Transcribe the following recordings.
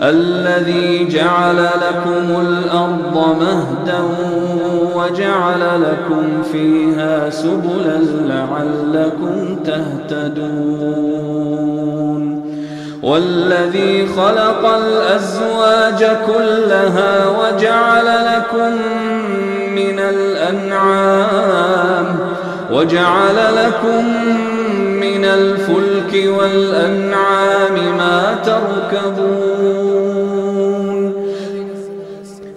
الذي جعل لكم الأرض مهدا وجعل لكم فيها سبلا لعلكم تهتدون والذي خلق الأزواج كلها وجعل لكم من الأنعام وجعل لكم من الفلك والأنعام ما تركبون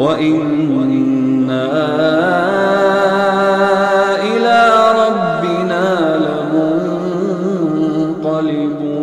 وإنا إلى ربنا لمنقلبون